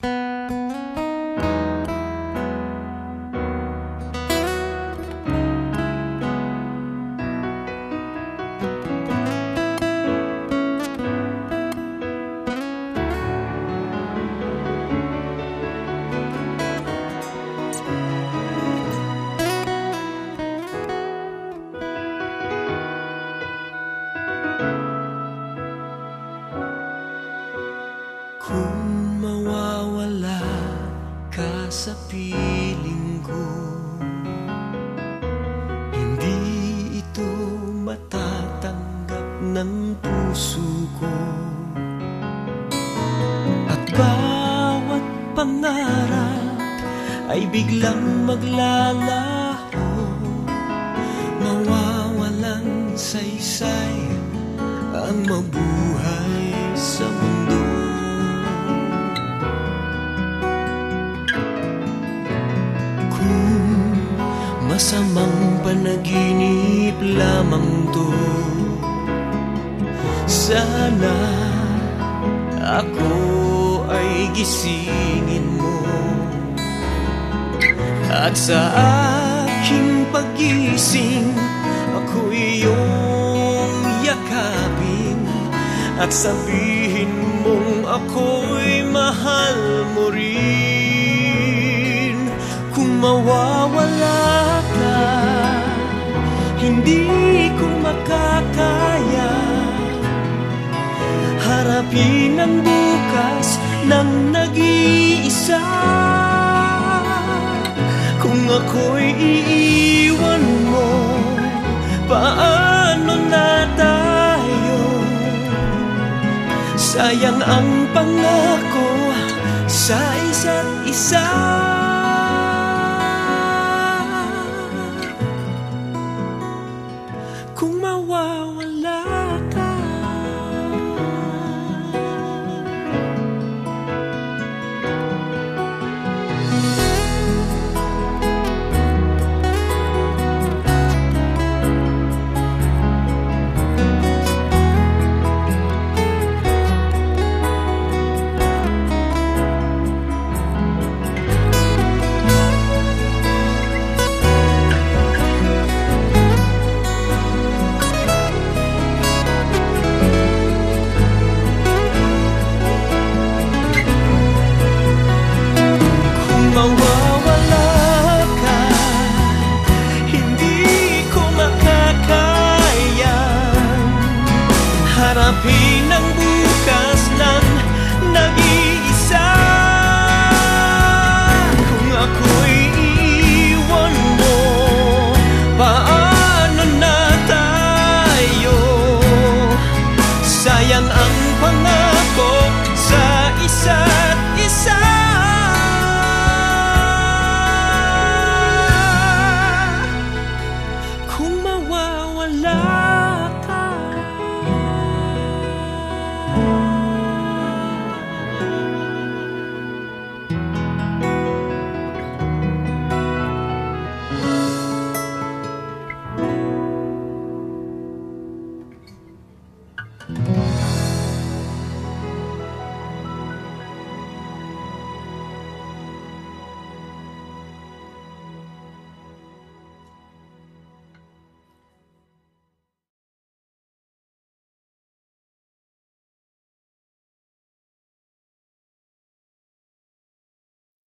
Kung sa piling ko. Hindi ito matatanggap ng puso ko. At bawat pangarap ay biglang maglalaho. Mawawalang saysay ang mabuhay masamang panaginip lamang to. Sana ako ay gisingin mo. At sa aking pagising Ako iyong yakapin. At sabihin mong ako'y mahal mo rin. Kung mawawala Hindi ko makakaya. Harapin ang bukas ng nag-iisa. Kung ako'y iiwan mo Paano na tayo? Sayang ang pangako sa isa't isa Mawawala ka Harapin Mm-hmm.